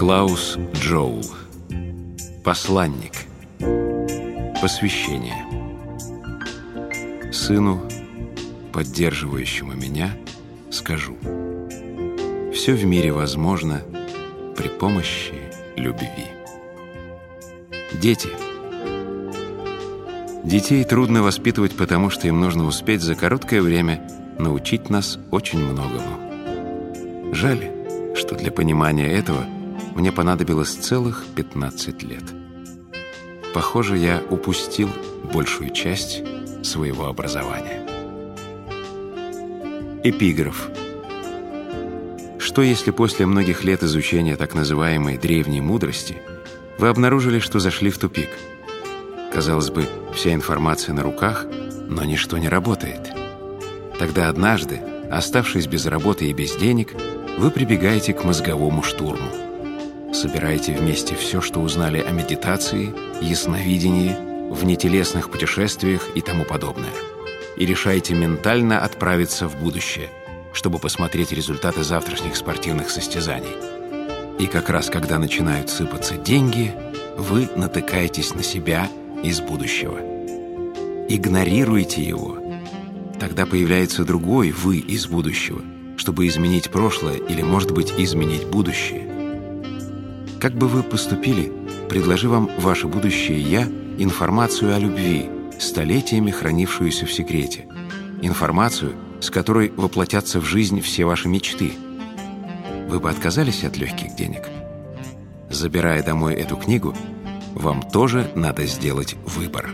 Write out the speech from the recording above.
Клаус Джоул. Посланник. Посвящение. Сыну, поддерживающему меня, скажу. Все в мире возможно при помощи любви. Дети. Детей трудно воспитывать, потому что им нужно успеть за короткое время научить нас очень многому. Жаль, что для понимания этого мне понадобилось целых 15 лет. Похоже, я упустил большую часть своего образования. Эпиграф. Что если после многих лет изучения так называемой древней мудрости вы обнаружили, что зашли в тупик? Казалось бы, вся информация на руках, но ничто не работает. Тогда однажды, оставшись без работы и без денег, вы прибегаете к мозговому штурму. Собираете вместе все, что узнали о медитации, ясновидении, внетелесных путешествиях и тому подобное. И решаете ментально отправиться в будущее, чтобы посмотреть результаты завтрашних спортивных состязаний. И как раз когда начинают сыпаться деньги, вы натыкаетесь на себя из будущего. Игнорируйте его. Тогда появляется другой «вы» из будущего, чтобы изменить прошлое или, может быть, изменить будущее. Как бы вы поступили, предложи вам ваше будущее «я» информацию о любви, столетиями хранившуюся в секрете. Информацию, с которой воплотятся в жизнь все ваши мечты. Вы бы отказались от легких денег? Забирая домой эту книгу, вам тоже надо сделать выбор.